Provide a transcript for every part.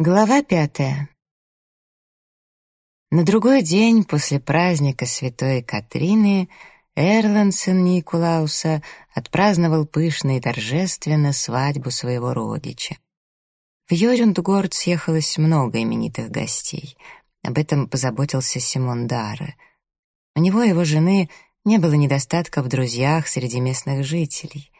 Глава пятая. На другой день после праздника Святой Катрины Эрланд, сын Никулауса, отпраздновал пышно и торжественно свадьбу своего родича. В Йорюндгорд съехалось много именитых гостей. Об этом позаботился Симон Дара. У него и его жены не было недостатка в друзьях среди местных жителей —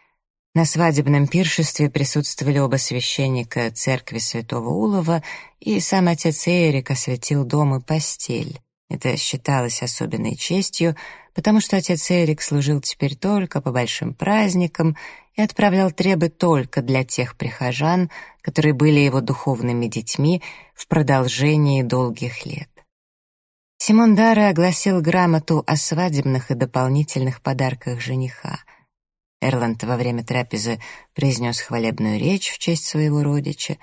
на свадебном пиршестве присутствовали оба священника церкви святого Улова, и сам отец Эрик осветил дом и постель. Это считалось особенной честью, потому что отец Эрик служил теперь только по большим праздникам и отправлял требы только для тех прихожан, которые были его духовными детьми в продолжении долгих лет. Симон Дара огласил грамоту о свадебных и дополнительных подарках жениха — Эрланд во время трапезы произнес хвалебную речь в честь своего родича.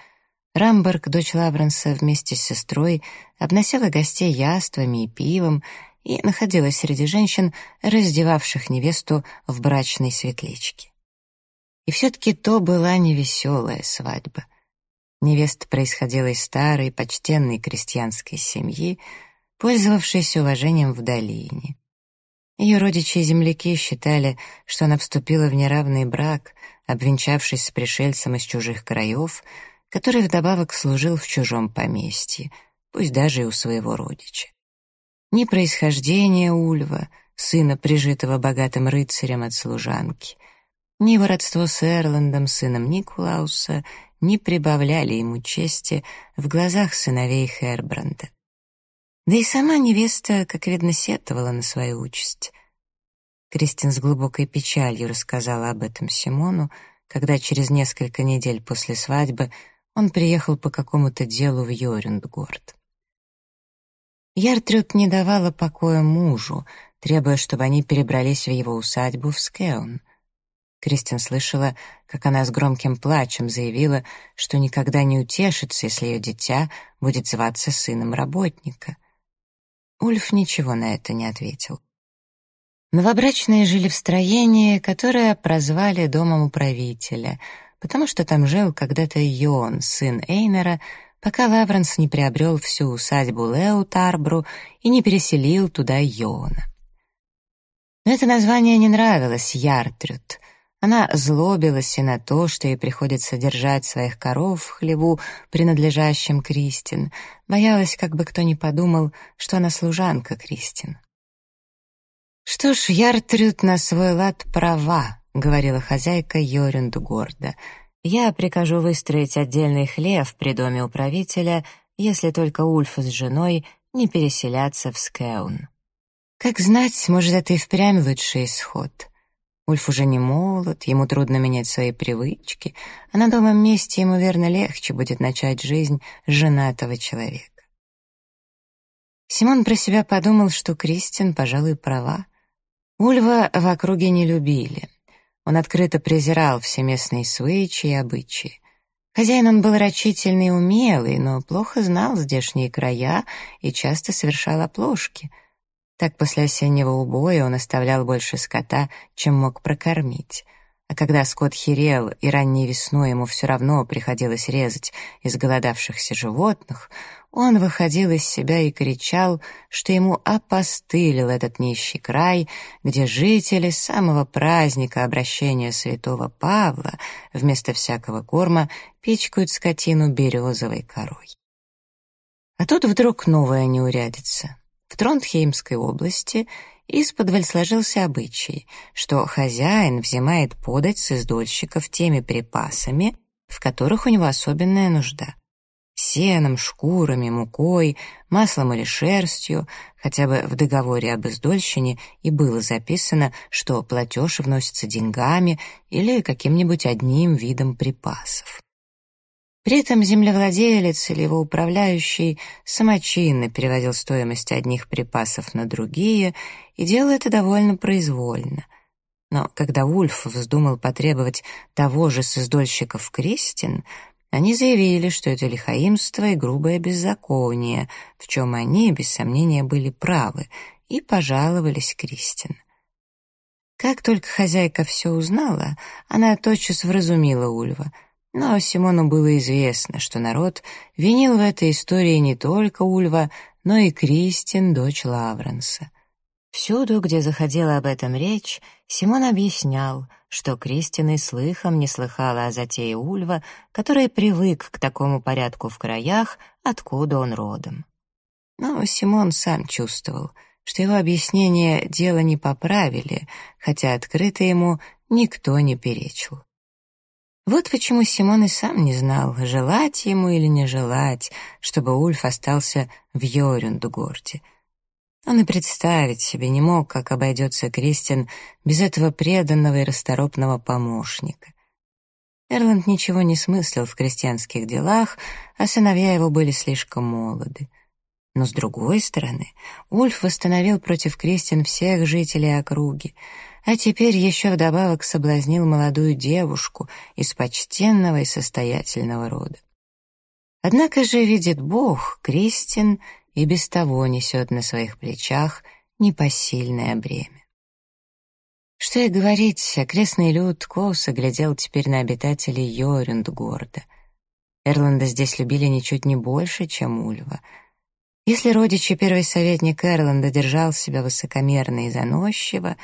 Рамберг, дочь Лавренса, вместе с сестрой обносила гостей яствами и пивом и находилась среди женщин, раздевавших невесту в брачной светличке. И все-таки то была невеселая свадьба. Невеста происходила из старой, почтенной крестьянской семьи, пользовавшейся уважением в долине. Ее родичи и земляки считали, что она вступила в неравный брак, обвенчавшись с пришельцем из чужих краев, который вдобавок служил в чужом поместье, пусть даже и у своего родича. Ни происхождение Ульва, сына, прижитого богатым рыцарем от служанки, ни его родство с Эрландом, сыном Никулауса, не прибавляли ему чести в глазах сыновей Хербранда. Да и сама невеста, как видно, сетовала на свою участь. Кристин с глубокой печалью рассказала об этом Симону, когда через несколько недель после свадьбы он приехал по какому-то делу в Йорюндгорд. Яртрюд не давала покоя мужу, требуя, чтобы они перебрались в его усадьбу в Скеун. Кристин слышала, как она с громким плачем заявила, что никогда не утешится, если ее дитя будет зваться сыном работника — Ульф ничего на это не ответил. Новобрачные жили в строении, которое прозвали домом управителя, потому что там жил когда-то Йон, сын Эйнера, пока Лавренс не приобрел всю усадьбу Леутарбру и не переселил туда Йона. Но это название не нравилось Яртрюд — она злобилась и на то, что ей приходится держать своих коров в хлеву, принадлежащем Кристин, боялась, как бы кто ни подумал, что она служанка Кристин. «Что ж, Яртрюд на свой лад права», — говорила хозяйка Йорюнду гордо. «Я прикажу выстроить отдельный хлев при доме управителя, если только Ульф с женой не переселятся в Скеун. Как знать, может, это и впрямь лучший исход». Ульф уже не молод, ему трудно менять свои привычки, а на новом месте ему, верно, легче будет начать жизнь женатого человека. Симон про себя подумал, что Кристин, пожалуй, права. Ульва в округе не любили. Он открыто презирал все местные свычи и обычаи. Хозяин он был рачительный и умелый, но плохо знал здешние края и часто совершал оплошки — так после осеннего убоя он оставлял больше скота, чем мог прокормить. А когда скот херел, и ранней весной ему все равно приходилось резать изголодавшихся животных, он выходил из себя и кричал, что ему опостылил этот нищий край, где жители с самого праздника обращения святого Павла вместо всякого корма пичкают скотину березовой корой. А тут вдруг новая неурядица. В Тронтхеймской области исподволь сложился обычай, что хозяин взимает подать с издольщиков теми припасами, в которых у него особенная нужда. Сеном, шкурами, мукой, маслом или шерстью, хотя бы в договоре об издольщине и было записано, что платеж вносится деньгами или каким-нибудь одним видом припасов. При этом землевладелец или его управляющий самочинно переводил стоимость одних припасов на другие и делал это довольно произвольно. Но когда Ульф вздумал потребовать того же с издольщиков Кристин, они заявили, что это лихаимство и грубое беззаконие, в чем они, без сомнения, были правы, и пожаловались Кристин. Как только хозяйка все узнала, она тотчас вразумила Ульва — Но Симону было известно, что народ винил в этой истории не только Ульва, но и Кристин, дочь Лавренса. Всюду, где заходила об этом речь, Симон объяснял, что Кристин и слыхом не слыхала о затее Ульва, который привык к такому порядку в краях, откуда он родом. Но Симон сам чувствовал, что его объяснение дело не поправили, хотя открыто ему никто не перечил. Вот почему Симон и сам не знал, желать ему или не желать, чтобы Ульф остался в Йорюндгорде. Он и представить себе не мог, как обойдется Кристин без этого преданного и расторопного помощника. Эрланд ничего не смыслил в крестьянских делах, а сыновья его были слишком молоды. Но, с другой стороны, Ульф восстановил против Кристин всех жителей округи, а теперь еще вдобавок соблазнил молодую девушку из почтенного и состоятельного рода. Однако же, видит Бог, Кристин и без того несет на своих плечах непосильное бремя. Что и говорить, окрестный люд косо глядел теперь на обитателей Йорюндгорда. Эрланда здесь любили ничуть не больше, чем Ульва — если родичи первый советник Эрланда держал себя высокомерно и заносчиво,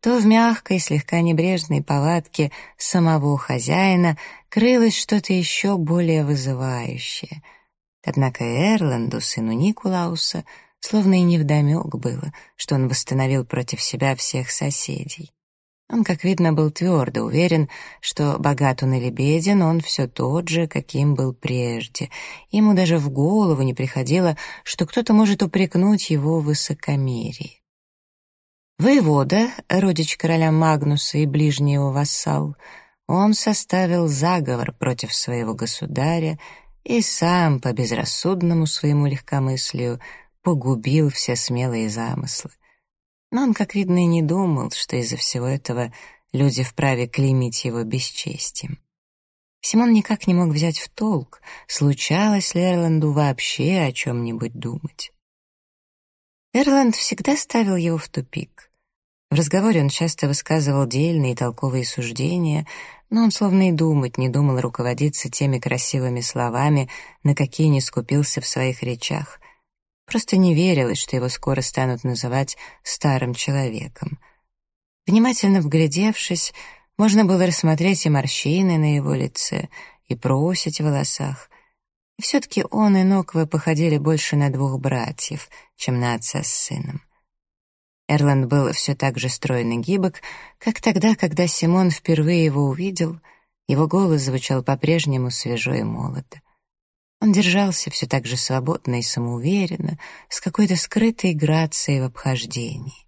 то в мягкой, слегка небрежной повадке самого хозяина крылось что-то еще более вызывающее. Однако Эрланду, сыну Никулауса, словно и невдомек было, что он восстановил против себя всех соседей. Он, как видно, был твердо уверен, что богат он или беден, он все тот же, каким был прежде. Ему даже в голову не приходило, что кто-то может упрекнуть его в высокомерии. Воевода, родич короля Магнуса и ближний его вассал, он составил заговор против своего государя и сам по безрассудному своему легкомыслию погубил все смелые замыслы. Но он, как видно, и не думал, что из-за всего этого люди вправе клеймить его бесчестием. Симон никак не мог взять в толк, случалось ли Эрланду вообще о чем-нибудь думать. Эрланд всегда ставил его в тупик. В разговоре он часто высказывал дельные и толковые суждения, но он словно и думать не думал руководиться теми красивыми словами, на какие не скупился в своих речах, Просто не верилось, что его скоро станут называть старым человеком. Внимательно вглядевшись, можно было рассмотреть и морщины на его лице, и просить в волосах. И все-таки он и Ноквы походили больше на двух братьев, чем на отца с сыном. Эрланд был все так же стройно гибок, как тогда, когда Симон впервые его увидел, его голос звучал по-прежнему свежо и молодо. Он держался все так же свободно и самоуверенно, с какой-то скрытой грацией в обхождении.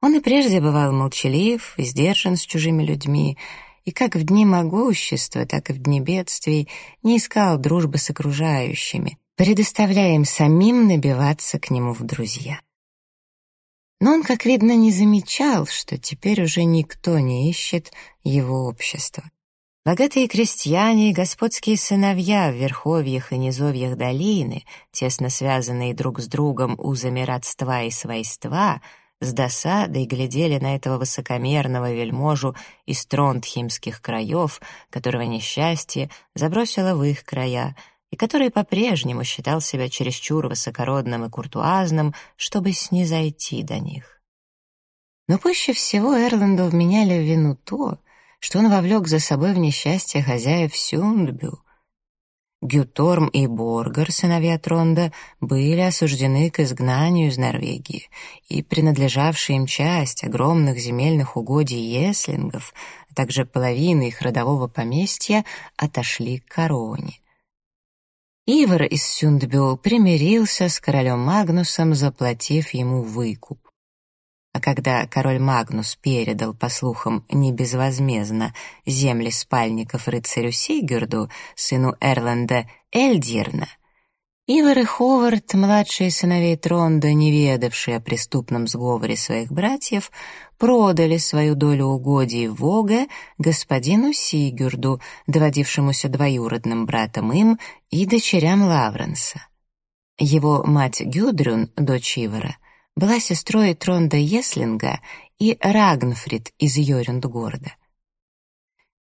Он и прежде бывал молчалив сдержан с чужими людьми, и как в дни могущества, так и в дни бедствий не искал дружбы с окружающими, предоставляя им самим набиваться к нему в друзья. Но он, как видно, не замечал, что теперь уже никто не ищет его общества. Богатые крестьяне и господские сыновья в верховьях и низовьях долины, тесно связанные друг с другом узами родства и свойства, с досадой глядели на этого высокомерного вельможу из тронтхимских краев, которого несчастье забросило в их края, и который по-прежнему считал себя чересчур высокородным и куртуазным, чтобы снизойти до них. Но пуще всего Эрланду вменяли в вину то, что он вовлек за собой в несчастье хозяев Сюндбю. Гюторм и Боргар, сыновья Тронда, были осуждены к изгнанию из Норвегии, и принадлежавшая им часть огромных земельных угодий еслингов, а также половина их родового поместья, отошли к короне. Ивар из Сюндбю примирился с королем Магнусом, заплатив ему выкуп. А когда король Магнус передал, по слухам, не безвозмездно земли спальников рыцарю Сигюрду, сыну Эрланда Эльдирна, Ивар и Ховард, младшие сыновей Тронда, не ведавшие о преступном сговоре своих братьев, продали свою долю угодий Вога господину Сигюрду, доводившемуся двоюродным братом им и дочерям Лавренса. Его мать Гюдрюн, дочь Ивара, была сестрой Тронда Еслинга и Рагнфрид из Йорюндгорда.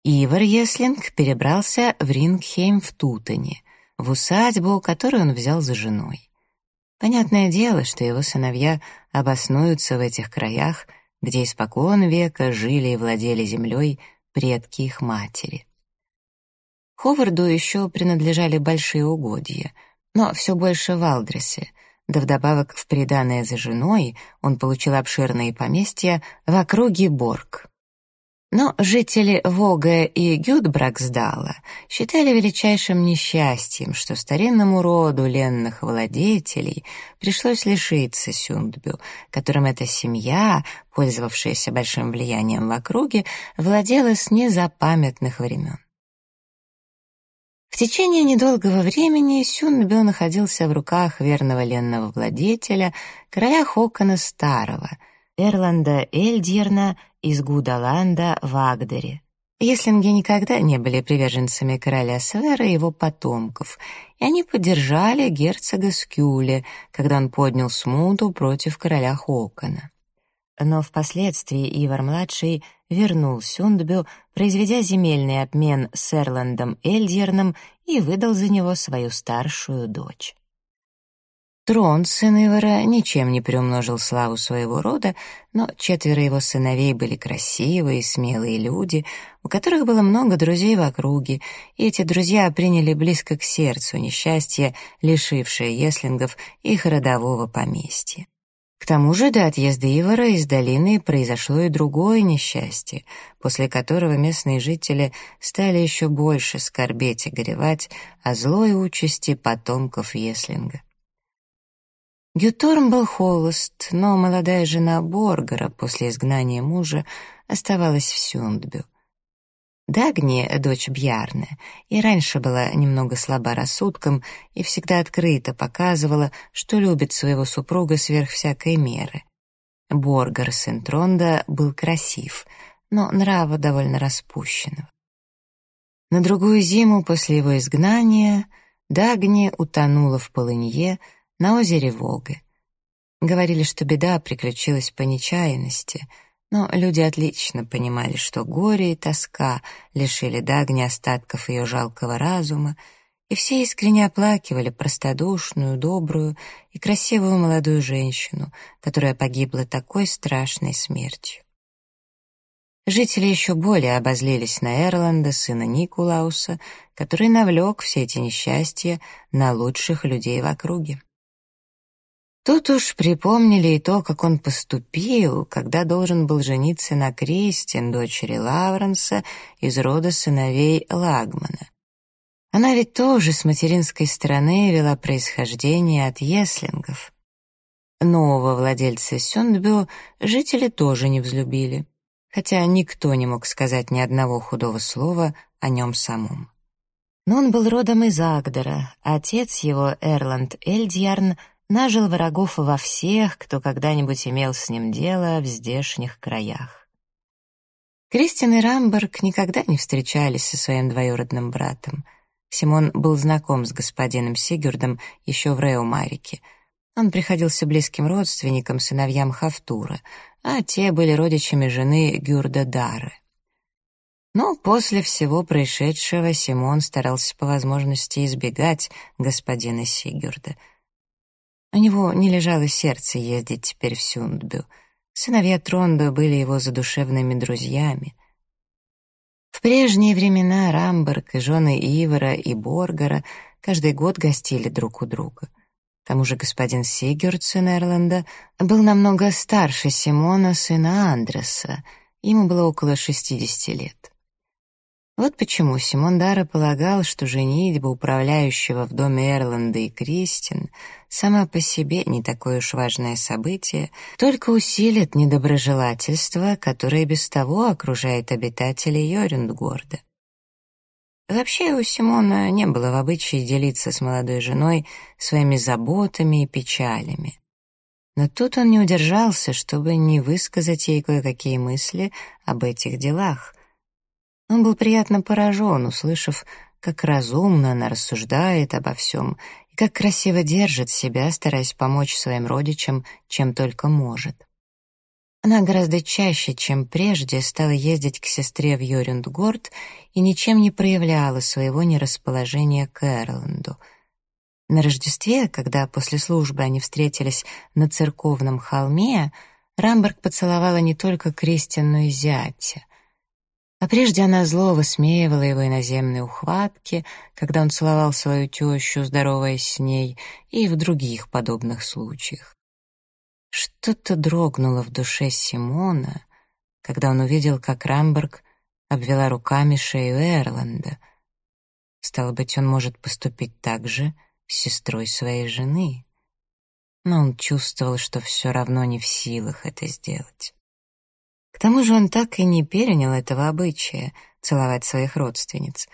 Ивар Еслинг перебрался в Рингхейм в Тутане, в усадьбу, которую он взял за женой. Понятное дело, что его сыновья обоснуются в этих краях, где испокон века жили и владели землей предки их матери. Ховарду еще принадлежали большие угодья, но все больше в Алдресе, да вдобавок в приданное за женой он получил обширные поместья в округе Борг. Но жители Вога и Гюдбраксдала считали величайшим несчастьем, что старинному роду ленных владетелей пришлось лишиться Сюндбю, которым эта семья, пользовавшаяся большим влиянием в округе, владела с незапамятных времен. В течение недолгого времени Сюнбю находился в руках верного ленного владетеля, короля Хокона Старого, Эрланда Эльдьерна из Гудаланда в Агдере. Еслинги никогда не были приверженцами короля Свера и его потомков, и они поддержали герцога Скюле, когда он поднял смуту против короля Хокона. Но впоследствии Ивар-младший вернул Сюндбю, произведя земельный обмен с Эрландом Эльдьерном и выдал за него свою старшую дочь. Трон, сын Ивара, ничем не приумножил славу своего рода, но четверо его сыновей были красивые, смелые люди, у которых было много друзей в округе, и эти друзья приняли близко к сердцу несчастье, лишившее Еслингов их родового поместья. К тому же до отъезда Ивара из долины произошло и другое несчастье, после которого местные жители стали еще больше скорбеть и горевать о злой участи потомков Еслинга. Гюторм был холост, но молодая жена Боргара после изгнания мужа оставалась в Сюндбю. Дагни, дочь Бьярны, и раньше была немного слаба рассудком и всегда открыто показывала, что любит своего супруга сверх всякой меры. Боргар, сын Тронда, был красив, но нрава довольно распущенного. На другую зиму после его изгнания Дагни утонула в полынье, на озере Волга. Говорили, что беда приключилась по нечаянности, но люди отлично понимали, что горе и тоска лишили Дагни остатков ее жалкого разума, и все искренне оплакивали простодушную, добрую и красивую молодую женщину, которая погибла такой страшной смертью. Жители еще более обозлились на Эрланда, сына Никулауса, который навлек все эти несчастья на лучших людей в округе. Тут уж припомнили и то, как он поступил, когда должен был жениться на Кристин, дочери Лавренса, из рода сыновей Лагмана. Она ведь тоже с материнской стороны вела происхождение от Еслингов. Нового владельца Сюндбю жители тоже не взлюбили, хотя никто не мог сказать ни одного худого слова о нем самом. Но он был родом из Агдера, а отец его, Эрланд Эльдьярн, нажил врагов во всех, кто когда-нибудь имел с ним дело в здешних краях. Кристин и Рамберг никогда не встречались со своим двоюродным братом. Симон был знаком с господином Сигюрдом еще в Реумарике. Он приходился близким родственникам, сыновьям Хафтура, а те были родичами жены Гюрда Дары. Но после всего происшедшего Симон старался по возможности избегать господина Сигюрда — у него не лежало сердце ездить теперь в Сюндбю. Сыновья Тронда были его задушевными друзьями. В прежние времена Рамберг и жены Ивара и Боргара каждый год гостили друг у друга. К тому же господин Сигурд, сын Эрланда, был намного старше Симона, сына Андреса. Ему было около шестидесяти лет. Вот почему Симон Дара полагал, что женитьба управляющего в доме Эрланда и Кристин сама по себе не такое уж важное событие, только усилит недоброжелательство, которое без того окружает обитателей Йорюндгорда. Вообще у Симона не было в обычае делиться с молодой женой своими заботами и печалями. Но тут он не удержался, чтобы не высказать ей кое-какие мысли об этих делах, он был приятно поражен, услышав, как разумно она рассуждает обо всем и как красиво держит себя, стараясь помочь своим родичам, чем только может. Она гораздо чаще, чем прежде, стала ездить к сестре в Йорюндгорд и ничем не проявляла своего нерасположения к Эрланду. На Рождестве, когда после службы они встретились на церковном холме, Рамберг поцеловала не только Кристин, но и зятя. А прежде она зло высмеивала его иноземные ухватки, когда он целовал свою тещу, здороваясь с ней, и в других подобных случаях. Что-то дрогнуло в душе Симона, когда он увидел, как Рамберг обвела руками шею Эрланда. Стало быть, он может поступить так же с сестрой своей жены. Но он чувствовал, что все равно не в силах это сделать. К тому же он так и не перенял этого обычая — целовать своих родственниц.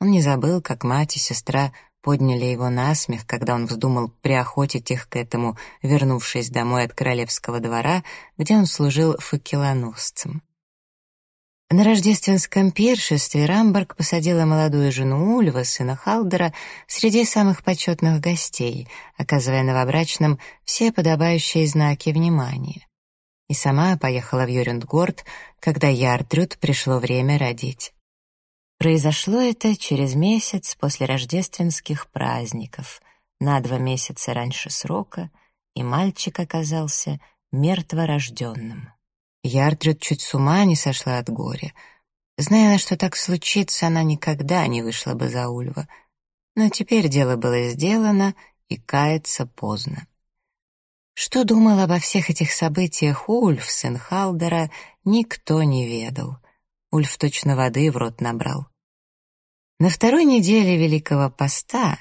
Он не забыл, как мать и сестра подняли его на смех, когда он вздумал приохотить их к этому, вернувшись домой от королевского двора, где он служил факелоносцем. На рождественском пиршестве Рамберг посадила молодую жену Ульва, сына Халдера, среди самых почетных гостей, оказывая новобрачным все подобающие знаки внимания. И сама поехала в Юрюндгорд, когда Ярдрюд пришло время родить. Произошло это через месяц после рождественских праздников, на два месяца раньше срока, и мальчик оказался мертворожденным. Ярдрюд чуть с ума не сошла от горя. Зная, на что так случится, она никогда не вышла бы за Ульва. Но теперь дело было сделано, и каяться поздно. Что думал обо всех этих событиях Ульф, сын Халдера, никто не ведал. Ульф точно воды в рот набрал. На второй неделе Великого Поста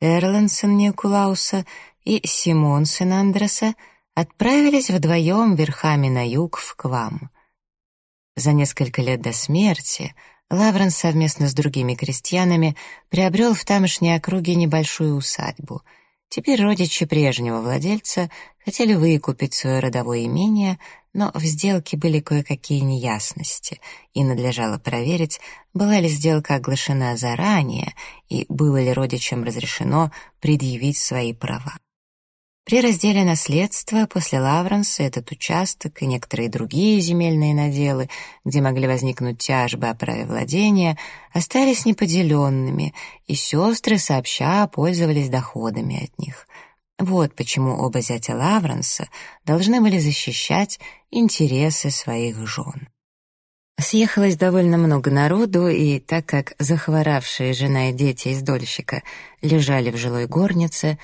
Эрлен, сын Никулауса, и Симон, сын Андреса, отправились вдвоем верхами на юг в Квам. За несколько лет до смерти Лаврен совместно с другими крестьянами приобрел в тамошней округе небольшую усадьбу — Теперь родичи прежнего владельца хотели выкупить свое родовое имение, но в сделке были кое-какие неясности, и надлежало проверить, была ли сделка оглашена заранее и было ли родичам разрешено предъявить свои права. При разделе наследства после Лавренса этот участок и некоторые другие земельные наделы, где могли возникнуть тяжбы о праве владения, остались неподеленными, и сестры сообща пользовались доходами от них. Вот почему оба зятя Лавренса должны были защищать интересы своих жен. Съехалось довольно много народу, и так как захворавшие жена и дети из дольщика лежали в жилой горнице,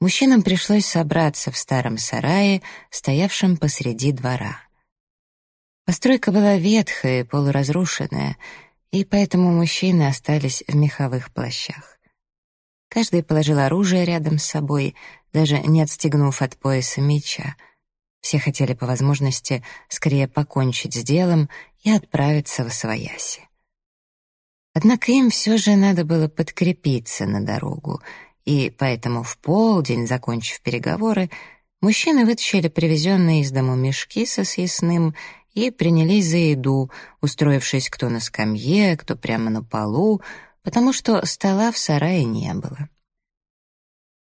Мужчинам пришлось собраться в старом сарае, стоявшем посреди двора. Постройка была ветхая и полуразрушенная, и поэтому мужчины остались в меховых плащах. Каждый положил оружие рядом с собой, даже не отстегнув от пояса меча. Все хотели по возможности скорее покончить с делом и отправиться в Освояси. Однако им все же надо было подкрепиться на дорогу — и поэтому в полдень, закончив переговоры, мужчины вытащили привезенные из дому мешки со съестным и принялись за еду, устроившись кто на скамье, кто прямо на полу, потому что стола в сарае не было.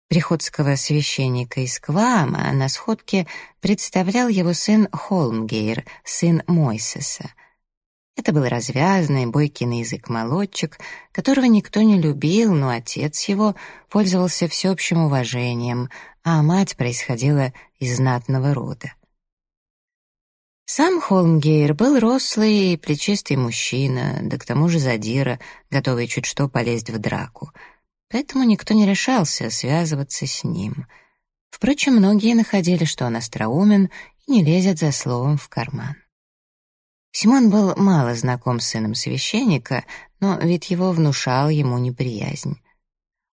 Приходского священника из Квама на сходке представлял его сын Холмгейр, сын Мойсеса — это был развязный, бойкий на язык молодчик, которого никто не любил, но отец его пользовался всеобщим уважением, а мать происходила из знатного рода. Сам Холмгейр был рослый и плечистый мужчина, да к тому же задира, готовый чуть что полезть в драку. Поэтому никто не решался связываться с ним. Впрочем, многие находили, что он остроумен и не лезет за словом в карман. Симон был мало знаком с сыном священника, но вид его внушал ему неприязнь.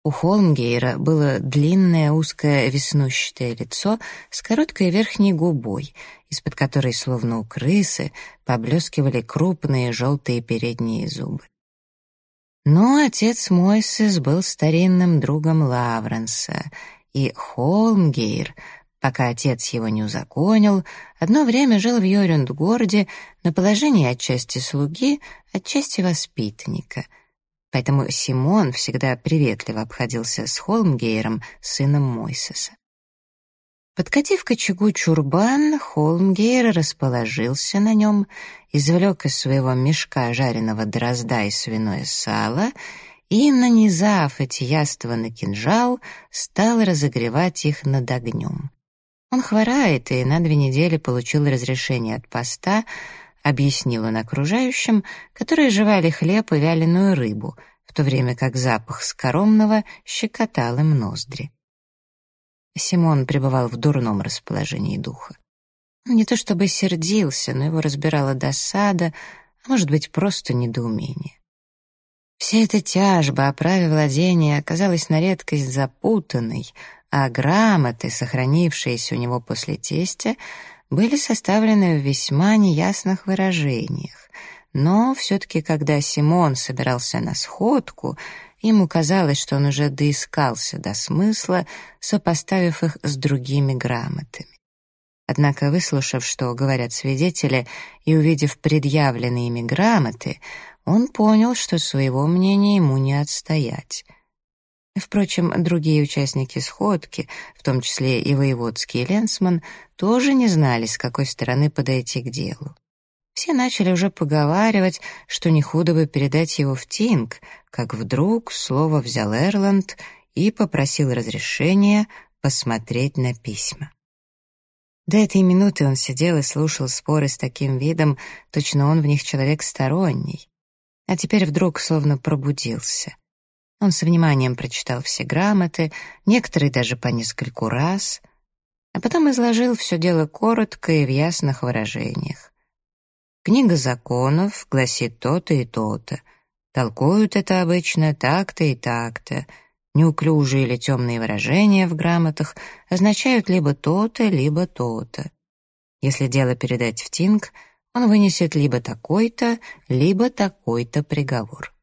У Холмгейра было длинное узкое веснущатое лицо с короткой верхней губой, из-под которой, словно у крысы, поблескивали крупные желтые передние зубы. Но отец Мойсес был старинным другом Лавренса, и Холмгейр Пока отец его не узаконил, одно время жил в Йорюнд-городе на положении отчасти слуги, отчасти воспитанника. Поэтому Симон всегда приветливо обходился с Холмгейром, сыном Мойсеса. Подкатив к очагу чурбан, Холмгейр расположился на нем, извлек из своего мешка жареного дрозда и свиное сало и, нанизав эти яства на кинжал, стал разогревать их над огнем. Он хворает и на две недели получил разрешение от поста, объяснил он окружающим, которые жевали хлеб и вяленую рыбу, в то время как запах скоромного щекотал им ноздри. Симон пребывал в дурном расположении духа. Не то чтобы сердился, но его разбирала досада, а может быть, просто недоумение. Вся эта тяжба о праве владения оказалась на редкость запутанной, а грамоты, сохранившиеся у него после тестя, были составлены в весьма неясных выражениях. Но все-таки, когда Симон собирался на сходку, ему казалось, что он уже доискался до смысла, сопоставив их с другими грамотами. Однако, выслушав, что говорят свидетели, и увидев предъявленные ими грамоты, он понял, что своего мнения ему не отстоять. Впрочем, другие участники сходки, в том числе и воеводский ленсман, тоже не знали, с какой стороны подойти к делу. Все начали уже поговаривать, что не худо бы передать его в Тинг, как вдруг слово взял Эрланд и попросил разрешения посмотреть на письма. До этой минуты он сидел и слушал споры с таким видом, точно он в них человек сторонний а теперь вдруг словно пробудился. Он с вниманием прочитал все грамоты, некоторые даже по нескольку раз, а потом изложил все дело коротко и в ясных выражениях. Книга законов гласит то-то и то-то. Толкуют это обычно так-то и так-то. Неуклюжие или темные выражения в грамотах означают либо то-то, либо то-то. Если дело передать в Тинг — он вынесет либо такой-то, либо такой-то приговор.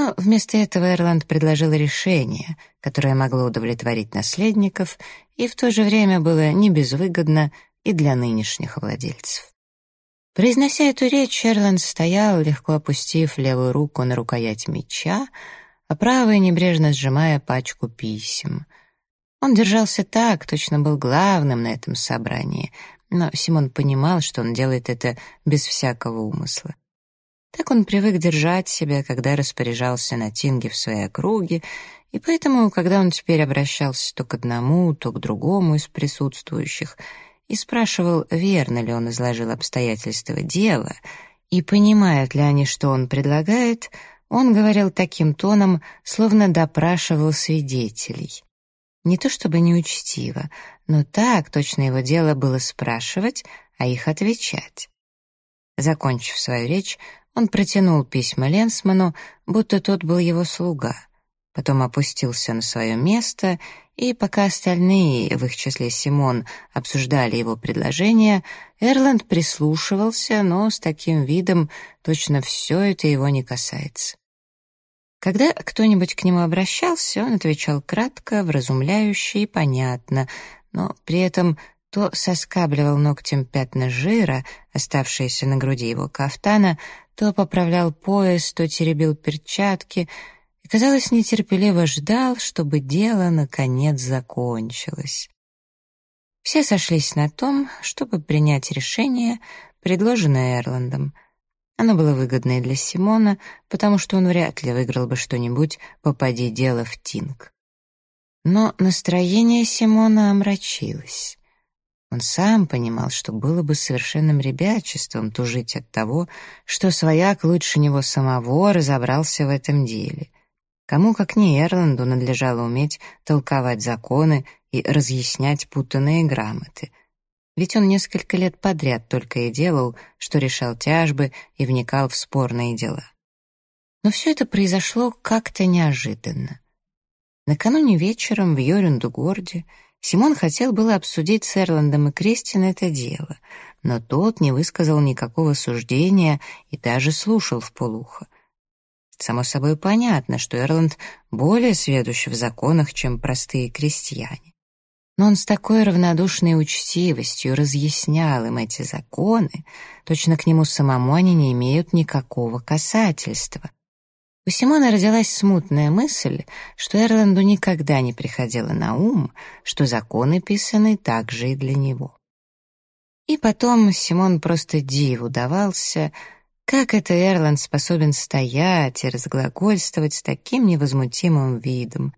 Но вместо этого Эрланд предложил решение, которое могло удовлетворить наследников и в то же время было не безвыгодно и для нынешних владельцев. Произнося эту речь, Эрланд стоял, легко опустив левую руку на рукоять меча, а правой небрежно сжимая пачку писем. Он держался так, точно был главным на этом собрании, но Симон понимал, что он делает это без всякого умысла. Так он привык держать себя, когда распоряжался на тинге в своей округе, и поэтому, когда он теперь обращался то к одному, то к другому из присутствующих и спрашивал, верно ли он изложил обстоятельства дела, и понимают ли они, что он предлагает, он говорил таким тоном, словно допрашивал свидетелей. Не то чтобы неучтиво, но так точно его дело было спрашивать, а их отвечать. Закончив свою речь, он протянул письма Ленсману, будто тот был его слуга. Потом опустился на свое место, и пока остальные, в их числе Симон, обсуждали его предложение, Эрланд прислушивался, но с таким видом точно все это его не касается. Когда кто-нибудь к нему обращался, он отвечал кратко, вразумляюще и понятно, но при этом то соскабливал ногтем пятна жира, оставшиеся на груди его кафтана, то поправлял пояс, то теребил перчатки и, казалось, нетерпеливо ждал, чтобы дело, наконец, закончилось. Все сошлись на том, чтобы принять решение, предложенное Эрландом. Оно было выгодное для Симона, потому что он вряд ли выиграл бы что-нибудь, попади дело в Тинг. Но настроение Симона омрачилось. Он сам понимал, что было бы совершенным ребячеством тужить от того, что свояк лучше него самого разобрался в этом деле. Кому, как не Эрланду, надлежало уметь толковать законы и разъяснять путанные грамоты. Ведь он несколько лет подряд только и делал, что решал тяжбы и вникал в спорные дела. Но все это произошло как-то неожиданно. Накануне вечером в Йорюнду-Горде Симон хотел было обсудить с Эрландом и Кристин это дело, но тот не высказал никакого суждения и даже слушал в полухо. Само собой понятно, что Эрланд более сведущ в законах, чем простые крестьяне. Но он с такой равнодушной учтивостью разъяснял им эти законы, точно к нему самому они не имеют никакого касательства. У Симона родилась смутная мысль, что Эрланду никогда не приходило на ум, что законы писаны также и для него. И потом Симон просто диву давался, как это Эрланд способен стоять и разглагольствовать с таким невозмутимым видом.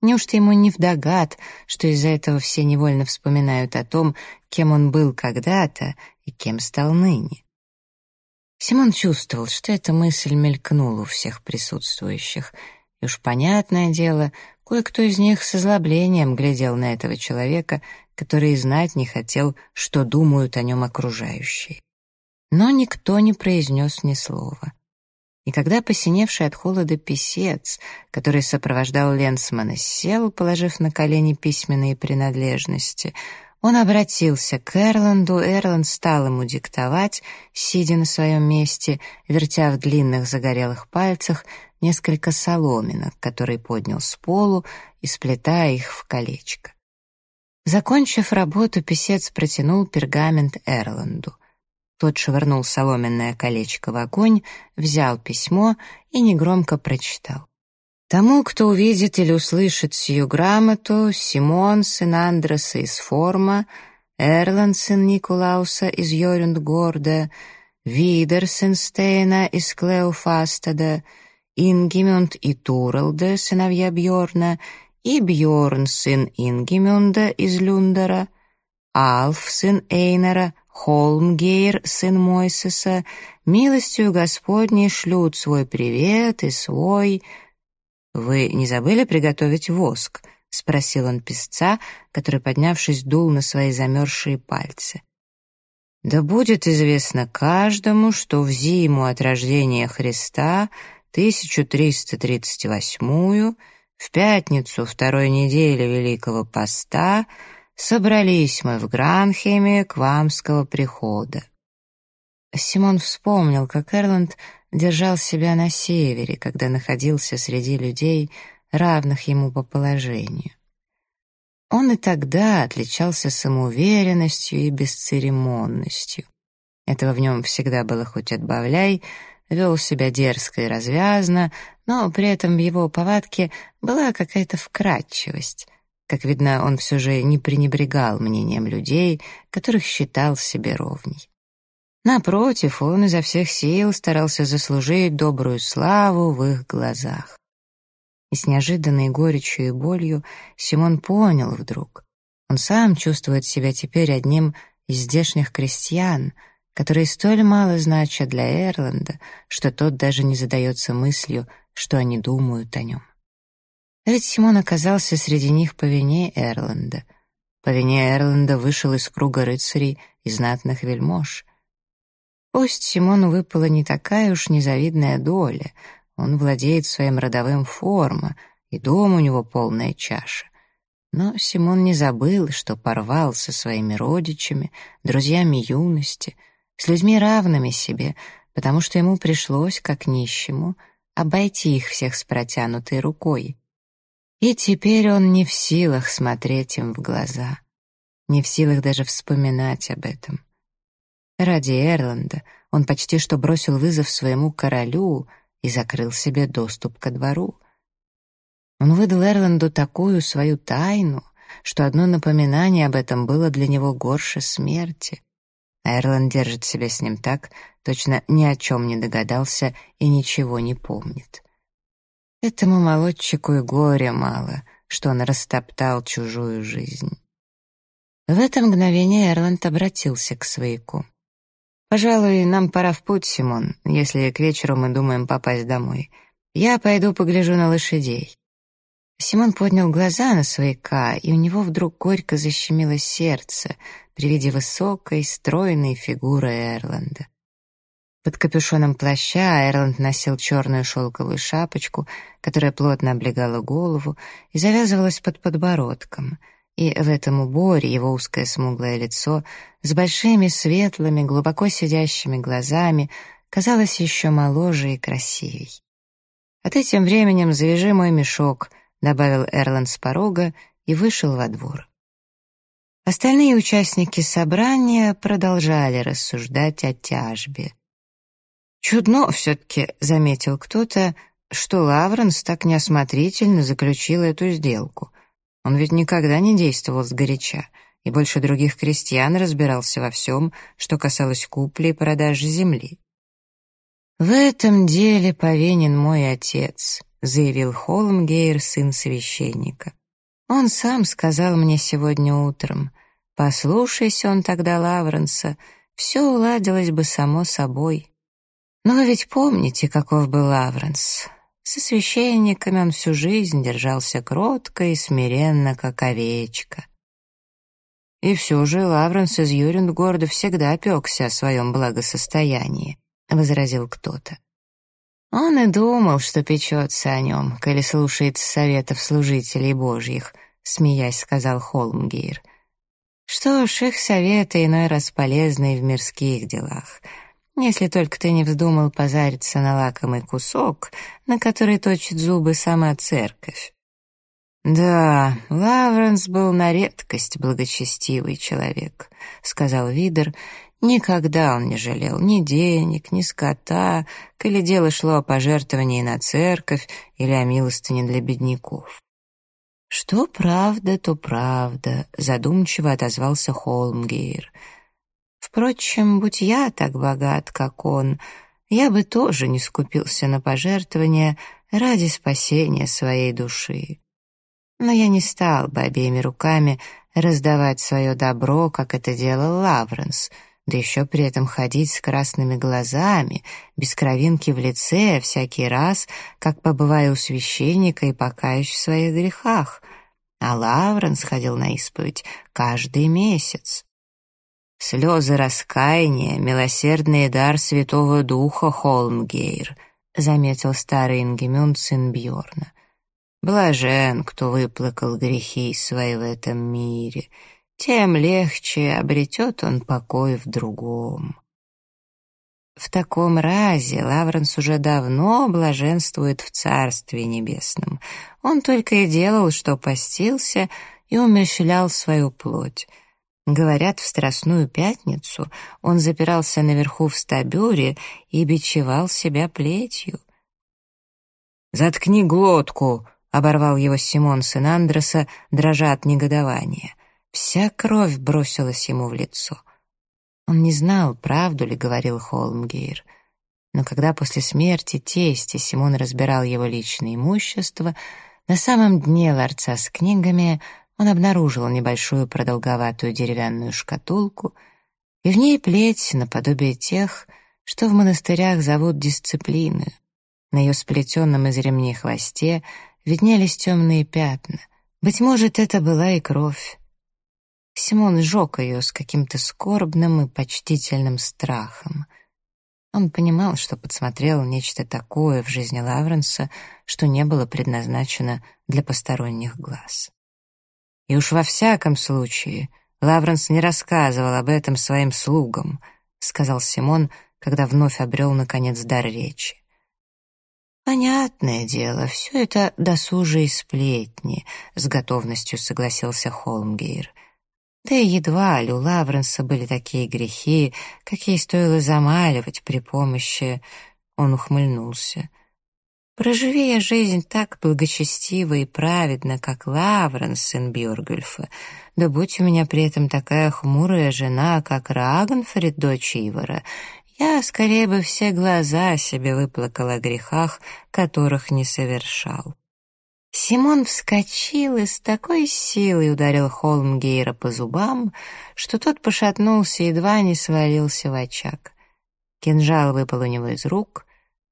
Неужто ему не вдогад, что из-за этого все невольно вспоминают о том, кем он был когда-то и кем стал ныне? Симон чувствовал, что эта мысль мелькнула у всех присутствующих, и уж понятное дело, кое-кто из них с озлоблением глядел на этого человека, который и знать не хотел, что думают о нем окружающие. Но никто не произнес ни слова. И когда посиневший от холода писец, который сопровождал Ленсмана, сел, положив на колени письменные принадлежности — он обратился к Эрланду, Эрланд стал ему диктовать, сидя на своем месте, вертя в длинных загорелых пальцах несколько соломинок, которые поднял с полу и сплетая их в колечко. Закончив работу, писец протянул пергамент Эрланду. Тот швырнул соломенное колечко в огонь, взял письмо и негромко прочитал. Тому, кто увидит или услышит сию грамоту, Симон, сын Андреса из Форма, Эрланд, сын Николауса из Йорюндгорда, Видер, сын Стейна из Клеофастада, Ингимюнд и Туралде, сыновья Бьорна, и Бьорн, сын Ингимюнда из Люндера, Алф, сын Эйнера, Холмгейр, сын Мойсеса, милостью Господней шлют свой привет и свой «Вы не забыли приготовить воск?» — спросил он песца, который, поднявшись, дул на свои замерзшие пальцы. «Да будет известно каждому, что в зиму от рождения Христа, 1338-ю, в пятницу второй недели Великого Поста, собрались мы в Гранхеме к Вамского прихода». Симон вспомнил, как Эрланд держал себя на севере, когда находился среди людей, равных ему по положению. Он и тогда отличался самоуверенностью и бесцеремонностью. Этого в нем всегда было хоть отбавляй, вел себя дерзко и развязно, но при этом в его повадке была какая-то вкрадчивость. Как видно, он все же не пренебрегал мнением людей, которых считал себе ровней. Напротив, он изо всех сил старался заслужить добрую славу в их глазах. И с неожиданной горечью и болью Симон понял вдруг. Он сам чувствует себя теперь одним из здешних крестьян, которые столь мало значат для Эрланда, что тот даже не задается мыслью, что они думают о нем. А ведь Симон оказался среди них по вине Эрланда. По вине Эрланда вышел из круга рыцарей и знатных вельмож — Пусть Симону выпала не такая уж незавидная доля, он владеет своим родовым форма, и дом у него полная чаша. Но Симон не забыл, что порвал со своими родичами, друзьями юности, с людьми равными себе, потому что ему пришлось, как нищему, обойти их всех с протянутой рукой. И теперь он не в силах смотреть им в глаза, не в силах даже вспоминать об этом. Ради Эрланда он почти что бросил вызов своему королю и закрыл себе доступ ко двору. Он выдал Эрланду такую свою тайну, что одно напоминание об этом было для него горше смерти. Эрланд держит себя с ним так, точно ни о чем не догадался и ничего не помнит. Этому молодчику и горя мало, что он растоптал чужую жизнь. В это мгновение Эрланд обратился к свояку. «Пожалуй, нам пора в путь, Симон, если к вечеру мы думаем попасть домой. Я пойду погляжу на лошадей». Симон поднял глаза на свояка, и у него вдруг горько защемило сердце при виде высокой, стройной фигуры Эрланда. Под капюшоном плаща Эрланд носил черную шелковую шапочку, которая плотно облегала голову и завязывалась под подбородком — и в этом уборе его узкое смуглое лицо с большими светлыми, глубоко сидящими глазами казалось еще моложе и красивей. «А ты тем временем завяжи мой мешок», — добавил Эрланд с порога и вышел во двор. Остальные участники собрания продолжали рассуждать о тяжбе. «Чудно все-таки», — заметил кто-то, что Лавренс так неосмотрительно заключил эту сделку. Он ведь никогда не действовал сгоряча, и больше других крестьян разбирался во всем, что касалось купли и продажи земли. «В этом деле повинен мой отец», — заявил Холмгейр, сын священника. «Он сам сказал мне сегодня утром, послушайся он тогда Лавренса, все уладилось бы само собой. Но вы ведь помните, каков был Лавренс. Со священниками он всю жизнь держался кротко и смиренно, как овечка. И все же Лавренс из Юрингорда всегда пекся о своем благосостоянии. — возразил кто-то. Он и думал, что печется о нем, коли слушает советов служителей божьих, — смеясь сказал Холмгейр. Что ж, их советы иной раз полезны в мирских делах, если только ты не вздумал позариться на лакомый кусок, на который точит зубы сама церковь. «Да, Лавренс был на редкость благочестивый человек», — сказал Видер Никогда он не жалел ни денег, ни скота, коли дело шло о пожертвовании на церковь или о милостыне для бедняков. «Что правда, то правда», — задумчиво отозвался Холмгейр. «Впрочем, будь я так богат, как он, я бы тоже не скупился на пожертвования ради спасения своей души. Но я не стал бы обеими руками раздавать свое добро, как это делал Лавренс — да еще при этом ходить с красными глазами, без кровинки в лице всякий раз, как побываю у священника и покаюсь в своих грехах. А Лаврен сходил на исповедь каждый месяц. «Слезы раскаяния, милосердный дар Святого Духа, Холмгейр», — заметил старый Ингемюнд, сын Бьорна. «Блажен, кто выплакал грехи свои в этом мире», тем легче обретет он покой в другом. В таком разе Лавренс уже давно блаженствует в Царстве Небесном. Он только и делал, что постился и умерщвлял свою плоть. Говорят, в Страстную Пятницу он запирался наверху в стабюре и бичевал себя плетью. «Заткни глотку!» — оборвал его Симон, сын Андреса, дрожа от негодования. Вся кровь бросилась ему в лицо. Он не знал, правду ли говорил Холмгейр. Но когда после смерти тести Симон разбирал его личное имущество, на самом дне ларца с книгами он обнаружил небольшую продолговатую деревянную шкатулку, и в ней плеть наподобие тех, что в монастырях зовут дисциплиной. На ее сплетенном из ремней хвосте виднелись темные пятна. Быть может, это была и кровь. Симон сжег ее с каким-то скорбным и почтительным страхом. Он понимал, что подсмотрел нечто такое в жизни Лавренса, что не было предназначено для посторонних глаз. И уж во всяком случае Лавренс не рассказывал об этом своим слугам, сказал Симон, когда вновь обрел, наконец, дар речи. «Понятное дело, все это досужие сплетни», — с готовностью согласился Холмгейр. Да и едва ли у Лавренса были такие грехи, какие стоило замаливать при помощи... Он ухмыльнулся. Проживи я жизнь так благочестиво и праведно, как Лавренс, сын Бьоргульфа, да будь у меня при этом такая хмурая жена, как Рагнфрид, дочь Ивара, я скорее бы все глаза себе выплакала о грехах, которых не совершал. Симон вскочил и с такой силой ударил Холмгейра по зубам, что тот пошатнулся и едва не свалился в очаг. Кинжал выпал у него из рук.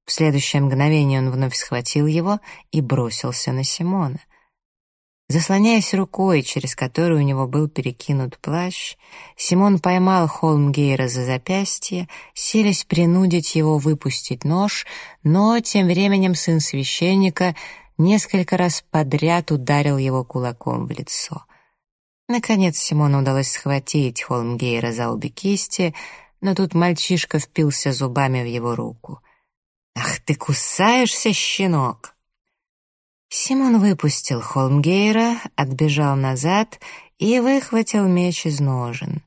В следующее мгновение он вновь схватил его и бросился на Симона. Заслоняясь рукой, через которую у него был перекинут плащ, Симон поймал Холмгейра за запястье, селись принудить его выпустить нож, но тем временем сын священника — несколько раз подряд ударил его кулаком в лицо. Наконец Симону удалось схватить Холмгейра за обе кисти, но тут мальчишка впился зубами в его руку. «Ах ты кусаешься, щенок!» Симон выпустил Холмгейра, отбежал назад и выхватил меч из ножен.